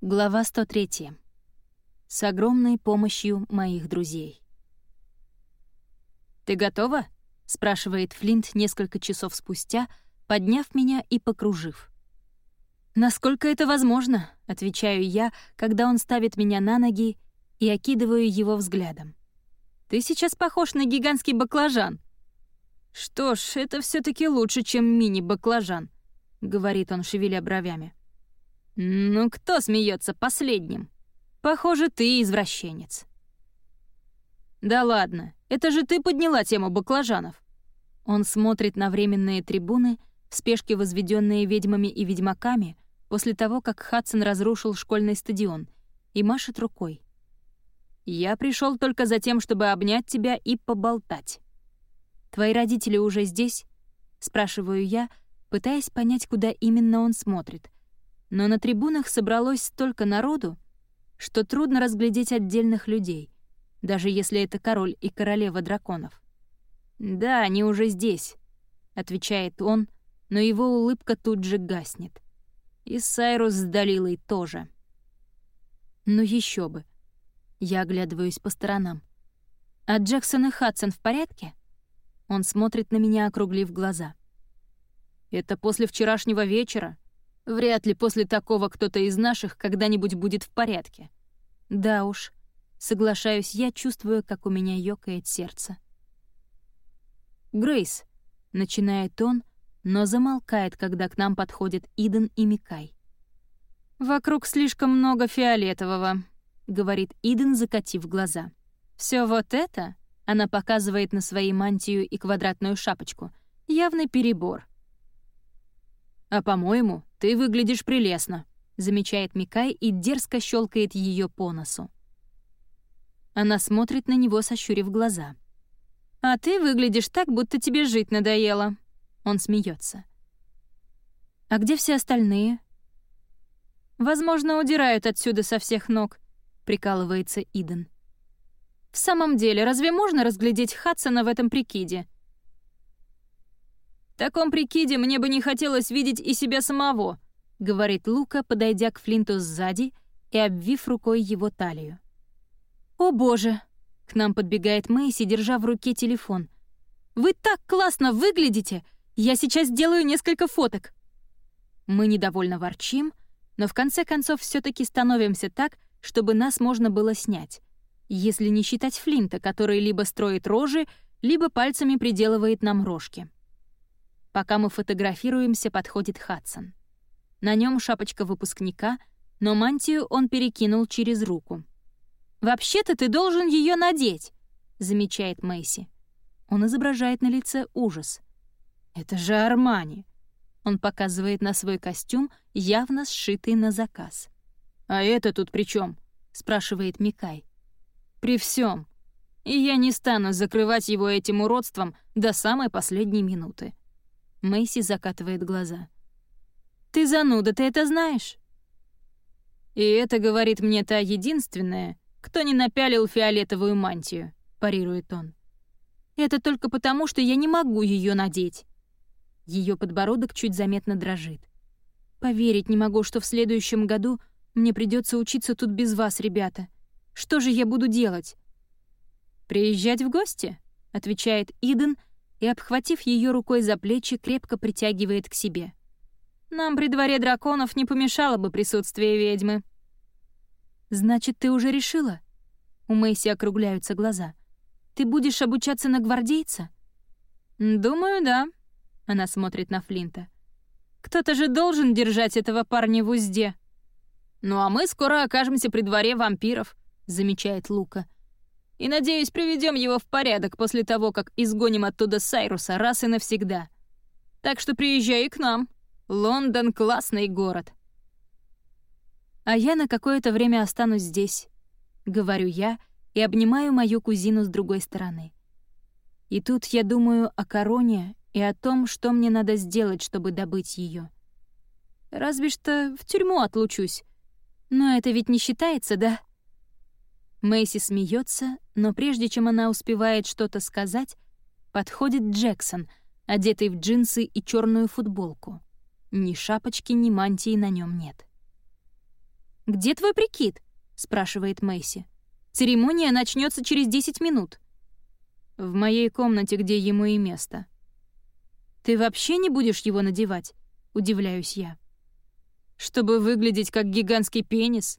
Глава 103. С огромной помощью моих друзей. «Ты готова?» — спрашивает Флинт несколько часов спустя, подняв меня и покружив. «Насколько это возможно?» — отвечаю я, когда он ставит меня на ноги и окидываю его взглядом. «Ты сейчас похож на гигантский баклажан». «Что ж, это все таки лучше, чем мини-баклажан», — говорит он, шевеля бровями. «Ну, кто смеется последним? Похоже, ты извращенец». «Да ладно, это же ты подняла тему баклажанов». Он смотрит на временные трибуны, в спешке возведенные ведьмами и ведьмаками, после того, как Хадсон разрушил школьный стадион, и машет рукой. «Я пришел только за тем, чтобы обнять тебя и поболтать». «Твои родители уже здесь?» — спрашиваю я, пытаясь понять, куда именно он смотрит — но на трибунах собралось столько народу, что трудно разглядеть отдельных людей, даже если это король и королева драконов. «Да, они уже здесь», — отвечает он, но его улыбка тут же гаснет. И Сайрус с Далилой тоже. Ну еще бы. Я оглядываюсь по сторонам. А Джексон и Хадсон в порядке? Он смотрит на меня, округлив глаза. «Это после вчерашнего вечера», Вряд ли после такого кто-то из наших когда-нибудь будет в порядке. Да уж, соглашаюсь я, чувствую, как у меня ёкает сердце. «Грейс», — начинает он, но замолкает, когда к нам подходят Иден и Микай. «Вокруг слишком много фиолетового», — говорит Иден, закатив глаза. Все вот это?» — она показывает на своей мантию и квадратную шапочку. «Явный перебор. «А по-моему, ты выглядишь прелестно», — замечает Микай и дерзко щелкает ее по носу. Она смотрит на него, сощурив глаза. «А ты выглядишь так, будто тебе жить надоело». Он смеется. «А где все остальные?» «Возможно, удирают отсюда со всех ног», — прикалывается Иден. «В самом деле, разве можно разглядеть Хадсона в этом прикиде?» «В таком прикиде мне бы не хотелось видеть и себя самого», — говорит Лука, подойдя к Флинту сзади и обвив рукой его талию. «О боже!» — к нам подбегает Мэйси, держа в руке телефон. «Вы так классно выглядите! Я сейчас сделаю несколько фоток!» Мы недовольно ворчим, но в конце концов все таки становимся так, чтобы нас можно было снять, если не считать Флинта, который либо строит рожи, либо пальцами приделывает нам рожки. Пока мы фотографируемся, подходит Хадсон. На нем шапочка выпускника, но мантию он перекинул через руку. «Вообще-то ты должен ее надеть», — замечает Мэйси. Он изображает на лице ужас. «Это же Армани!» Он показывает на свой костюм, явно сшитый на заказ. «А это тут при чем? спрашивает Микай. «При всем. И я не стану закрывать его этим уродством до самой последней минуты. Мэйси закатывает глаза. «Ты зануда, ты это знаешь?» «И это говорит мне та единственная, кто не напялил фиолетовую мантию», — парирует он. «Это только потому, что я не могу ее надеть». Ее подбородок чуть заметно дрожит. «Поверить не могу, что в следующем году мне придется учиться тут без вас, ребята. Что же я буду делать?» «Приезжать в гости?» — отвечает Иден — и, обхватив ее рукой за плечи, крепко притягивает к себе. «Нам при дворе драконов не помешало бы присутствие ведьмы». «Значит, ты уже решила?» У Мэйси округляются глаза. «Ты будешь обучаться на гвардейца?» «Думаю, да», — она смотрит на Флинта. «Кто-то же должен держать этого парня в узде». «Ну а мы скоро окажемся при дворе вампиров», — замечает Лука и, надеюсь, приведем его в порядок после того, как изгоним оттуда Сайруса раз и навсегда. Так что приезжай к нам. Лондон — классный город. А я на какое-то время останусь здесь, — говорю я и обнимаю мою кузину с другой стороны. И тут я думаю о короне и о том, что мне надо сделать, чтобы добыть ее. Разве что в тюрьму отлучусь. Но это ведь не считается, да? Мэйси смеется, но прежде чем она успевает что-то сказать, подходит Джексон, одетый в джинсы и черную футболку. Ни шапочки, ни мантии на нем нет. «Где твой прикид?» — спрашивает Мэйси. «Церемония начнется через 10 минут». «В моей комнате, где ему и место». «Ты вообще не будешь его надевать?» — удивляюсь я. «Чтобы выглядеть как гигантский пенис?»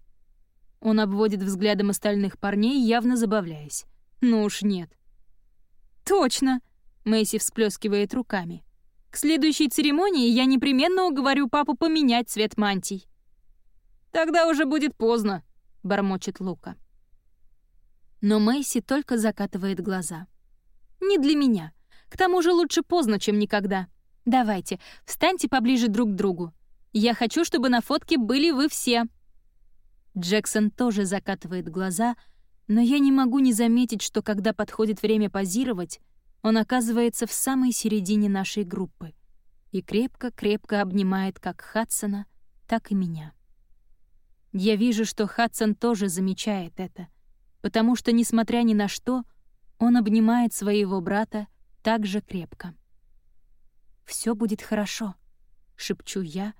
Он обводит взглядом остальных парней, явно забавляясь. «Ну уж нет». «Точно!» — Мэйси всплескивает руками. «К следующей церемонии я непременно уговорю папу поменять цвет мантий». «Тогда уже будет поздно», — бормочет Лука. Но Мэйси только закатывает глаза. «Не для меня. К тому же лучше поздно, чем никогда. Давайте, встаньте поближе друг к другу. Я хочу, чтобы на фотке были вы все». Джексон тоже закатывает глаза, но я не могу не заметить, что когда подходит время позировать, он оказывается в самой середине нашей группы и крепко-крепко обнимает как Хадсона, так и меня. Я вижу, что Хадсон тоже замечает это, потому что, несмотря ни на что, он обнимает своего брата так же крепко. Все будет хорошо», — шепчу я,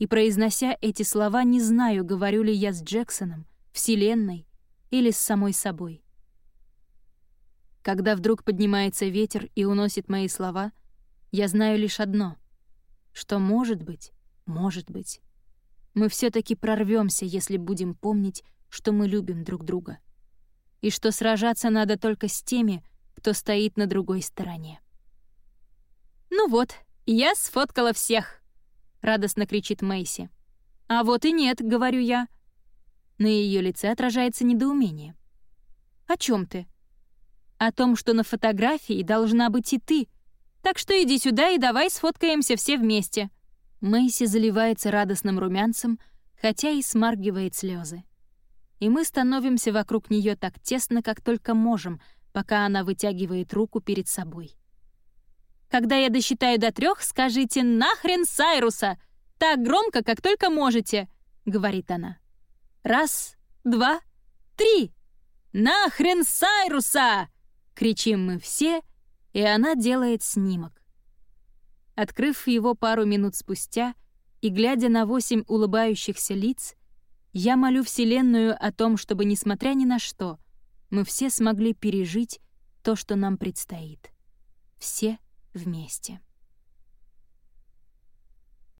и, произнося эти слова, не знаю, говорю ли я с Джексоном, Вселенной или с самой собой. Когда вдруг поднимается ветер и уносит мои слова, я знаю лишь одно, что, может быть, может быть, мы все таки прорвемся, если будем помнить, что мы любим друг друга, и что сражаться надо только с теми, кто стоит на другой стороне. «Ну вот, я сфоткала всех!» — радостно кричит Мэйси. «А вот и нет», — говорю я. На ее лице отражается недоумение. «О чем ты?» «О том, что на фотографии должна быть и ты. Так что иди сюда и давай сфоткаемся все вместе». Мэйси заливается радостным румянцем, хотя и смаргивает слезы. И мы становимся вокруг нее так тесно, как только можем, пока она вытягивает руку перед собой. Когда я досчитаю до трех, скажите «нахрен Сайруса!» так громко, как только можете, — говорит она. Раз, два, три. «Нахрен Сайруса!» — кричим мы все, и она делает снимок. Открыв его пару минут спустя и глядя на восемь улыбающихся лиц, я молю Вселенную о том, чтобы, несмотря ни на что, мы все смогли пережить то, что нам предстоит. Все вместе.